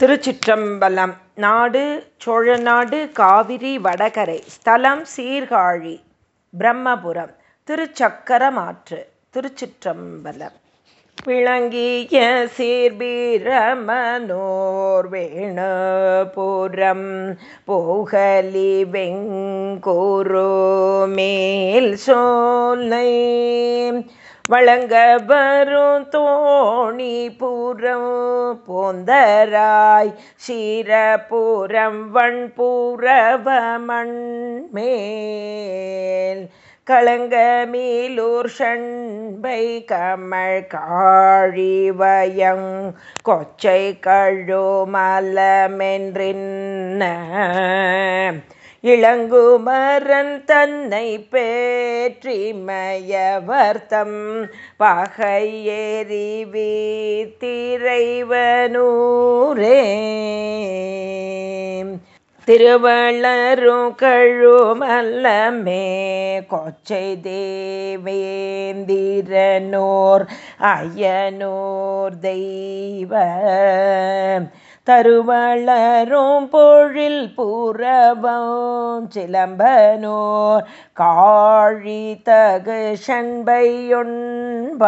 திருச்சிற்றம்பலம். நாடு சோழநாடு காவிரி வடகரை. ஸ்தலம் சீர்காழி. பிரம்மபுரம். திருச்சக்கரமாற்று திருச்சிற்றம்பலம். விளங்கிய சீர்பீரமனோர் வேணபுரம். போகலி வெங்கோரோ மேல் சோலை வழங்க வரும் தோணி புறம் போந்தராய் சீரபுரம் வண்பூரவ மண்மேல். களங்க மீலூர் ஷண்பை கமல் காழிவயங் கொச்சை கழுமலமென்றின்ன. இளங்குமரன் தன்னை பேற்றிமயவர்த்தம். பகையேறி வீத்திரைவனூரே. திருவள்ளரும் கழுமல்லமே கொச்சை தேவேந்திரனோர் அயனோர் தெய்வ தருவளரும் பொழில் புறவம் சிலம்பனோர் காழி தகு ஷண்பையொன்ப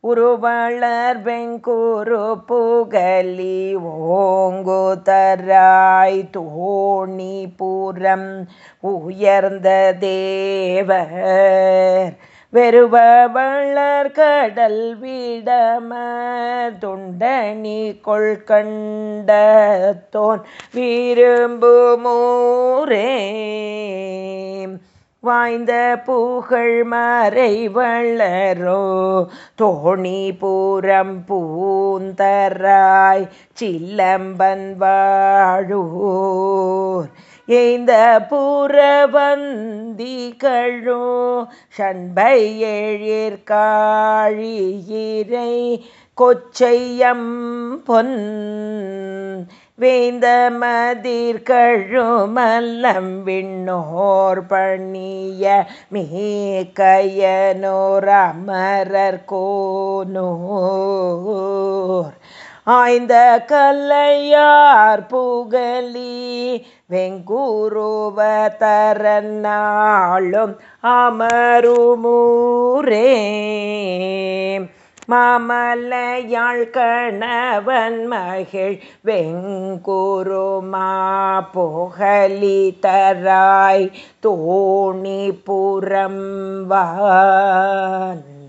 உருவளர் வெங்குரு புகலி ஓங்குதராய் தோணி புறம் உயர்ந்த தேவர். வெறுவ வளர் கடல் விடம துண்டனி கொள்கண்ட தோன் விரும்பு மூரே. வாய்ந்த புகழ் மறை வளரோ தோணி பூரம் பூந்தராய் சில்லம்பன் வாழூர். எய்ந்த புறவந்தி கழோ ஷண்பை எழிற்காழியிரை கொச்சையம் பொன் வேந்த மதிர்கழுமல்லம் விண்ணோர் பண்ணிய மீக்கையனோர் அமரர் கோனோர். ஆய்ந்த கல்லையார் புகழி வெங்கூருவ தரநாளும் அமருமூரே. மாமலையாள் கணவன் மகிழ் வெங்குருமா புகழி தராய் தோணி புறம்பான்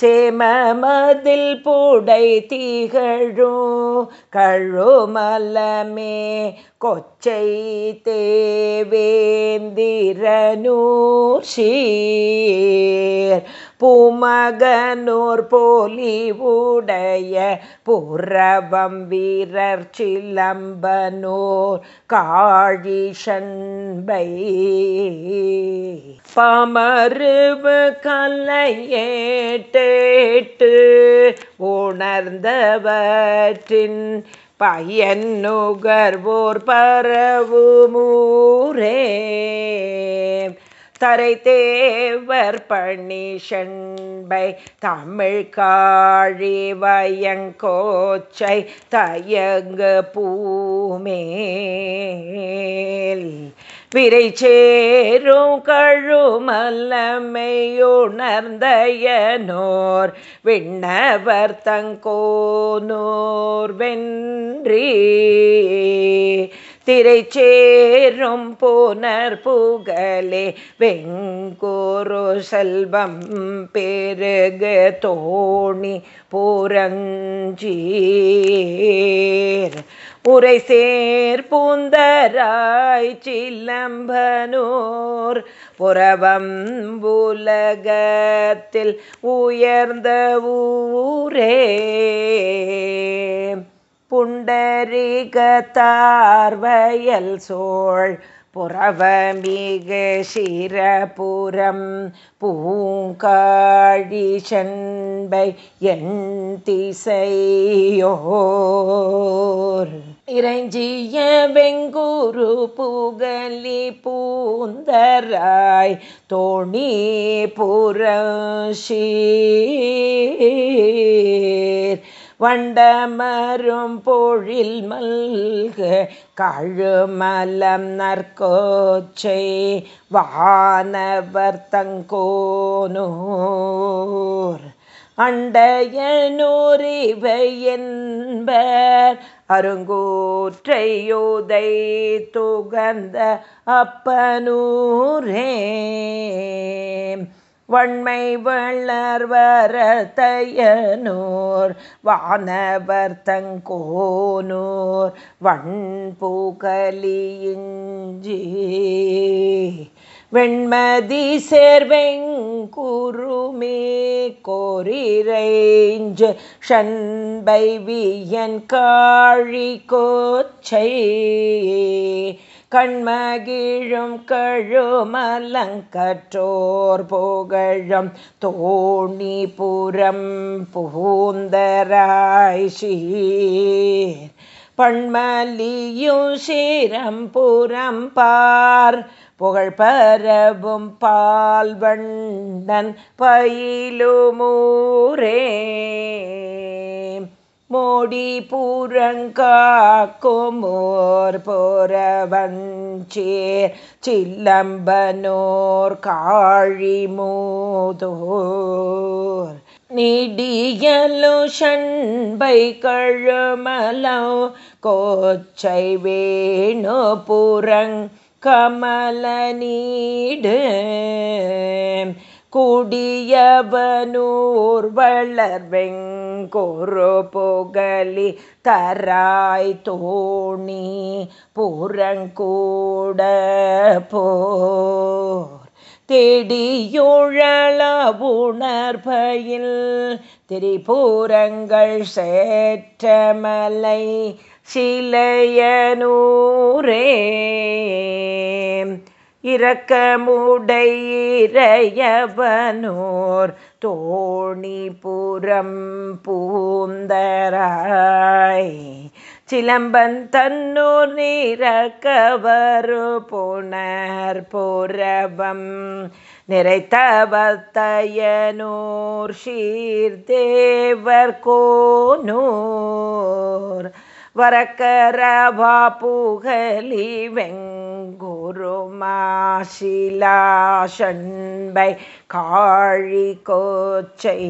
சேமமதில் பூடை திகழும் கழுமலமே கொச்சை தேவேந்திரனூர் சீர். பூமகனூர் போலி உடைய புறவம் வீரர் சிலம்பனோர் காழி சண்பை பமருவு கலையேட்டேட்டு உணர்ந்தவற்றின் பயன் நுகர்வோர் பரவுமூரே. தரை தேவர் பணிஷண்பை தமிழ் காழி வயங்கோச்சை தயங்கு பூமேல். விரை சேரும் கழுமல்லமையுணர்ந்தயனோர் விண்ணவர் தங்கோனோர் வென்றி. திரைச்சேரும் போனர் புகழே. வெங்கோரு செல்வம் பெருக தோணி பூரஞ்சீர். உரை சேர் பூந்தராய் சில்லம்பனூர் புறவம் உலகத்தில் உயர்ந்த ஊரே. புண்டரிகத்தார்வயல் சோழ் புறவமிக சிரபுரம் பூங்காழி சண்பை என் திசையோர். இறைஞ்சிய வெங்குரு புகலி பூந்தராய் தோணி புரஷீ வண்டமரும் பொழில் மல்க கழுமலம் நற்கோச்சை வானவர் தங்கோனூர். அண்டையனூரிவை என்பர் அருங்கூற்றையோதை துகந்த அப்பனூரே. வண்மை வன்மை வளர்வரத்தையனூர் வானவர் தங்கோனூர் வண்புகலியிஞ்சி வெண்மதி சேர்வெங்குருமே கோரிரைஞ்சு ஷண்பைவியன் காழி கோச்சை கண்மகிழும் கழுமலங்கற்றோர் புகழும் தோணிபுரம் புகுந்தராய் சீர் பண்மலியும் சீரம் புறம் பார் புகழ் பரவும் பால்வண்ணன் பயிலுமூரே. மோடி பூரங்காக்குமோர் போரவஞ்சேர் சில்லம்பனோர் காழி மூதோர் நீடியலு ஷண்பை கழுமலோ கோச்சை வேணு புறங் கமல நீடு கூடியவனூர் வளர் வளர்வெங்கொரு புகலி தராய் தோணி புறங்கூட போர். தேடியுழல உணர்பயில் திரிபூரங்கள் சேற்றமலை சிலையனூரே. இரக்கமுடையிறையவனோர் தோணிபுரம் பூந்தராய். சிலம்பன் தன்னூர் நீரக்கவரு புனர் புரவம். நிறைத்தவத்தையனூர் ஷீர்தேவர் கோனூர் வரக்கரவா புகலி வெங்குருமாசிலாஷண்பை காழி கோச்சை.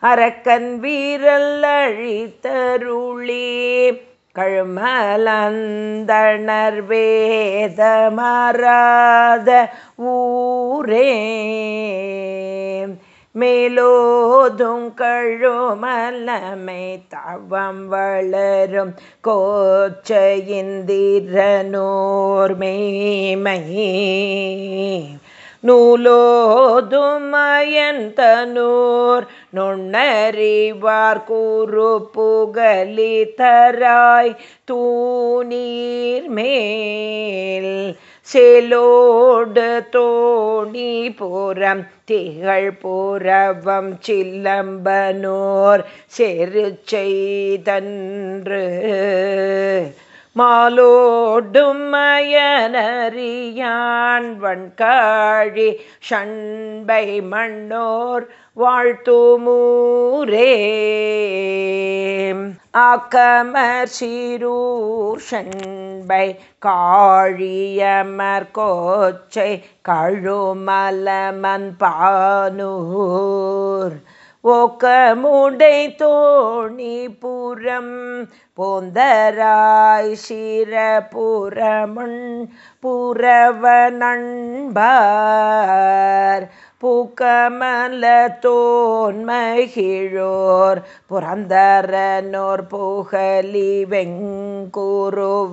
அரக்கன் வீரல் அழித்தருளி கழுமலந்தனர் வேதமராத ஊரே. மேலோதும் கழுமலமை தவம் வளரும் கோச்சையிந்திரனோர் மேமை. நூலோதுமயன் தனூர் நுண்ணறிவார் கூறு புகலி தராய் தூணீர் மேல் செலோடு தோணி புறம் திகழ் புறவம் சில்லம்பனோர் செரு செய்தன்று மாலோடும் மயனறியான் வன்காழி ஷண்பை மண்ணோர் வாழ்த்துமூரே ஆக்கமர் சீரூர் ஷண்பை காழியமர் கோச்சை கழுமலமன் பானூர். ஓக்கமுடை தோணி புறம் போந்தராய் சிரபுரமண் புறவ நண்பார் பூக்கமல தோன்மகிழோர் புறந்தரனோர் புகலி வெங்குருவோமென்பர்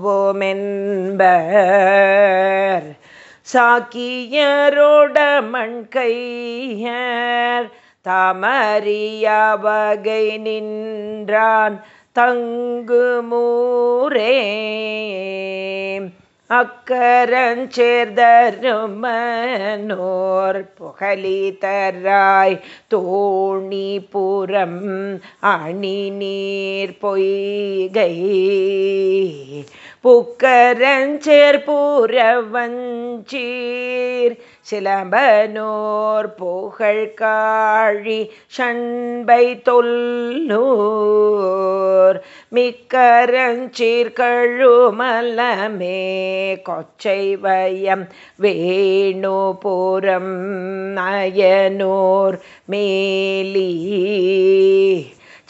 சாக்கியரோட மண் கையர் தமறிய வகை நின்றான் தங்குமூரே அக்கரஞ்சேர்தருமனோர் புகழி தராய் தோணி புறம் அணி நீர் பொய்கை. புக்கரஞ்சேர் புறவஞ்சீர் சிலம்பனோர் புகழ் காழி ஷண்பை தொல்லூர் மிக்கரஞ்சீர்கழுமலமே கொச்சை வயம் வேணுபுரம் நயனோர் மேலி.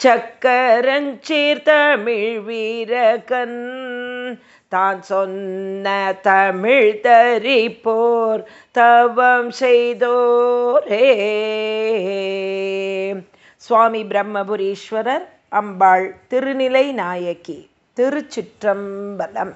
சக்கரஞ்சீர் தமிழ் வீரகன் தான் சொன்ன தமிழ் தரிப்போர் தவம் செய்தோரே. சுவாமி பிரம்மபுரீஸ்வரர் அம்பாள் திருநிலை நாயக்கி திருச்சிற்றம்பலம்.